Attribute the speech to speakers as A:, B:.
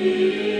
A: You.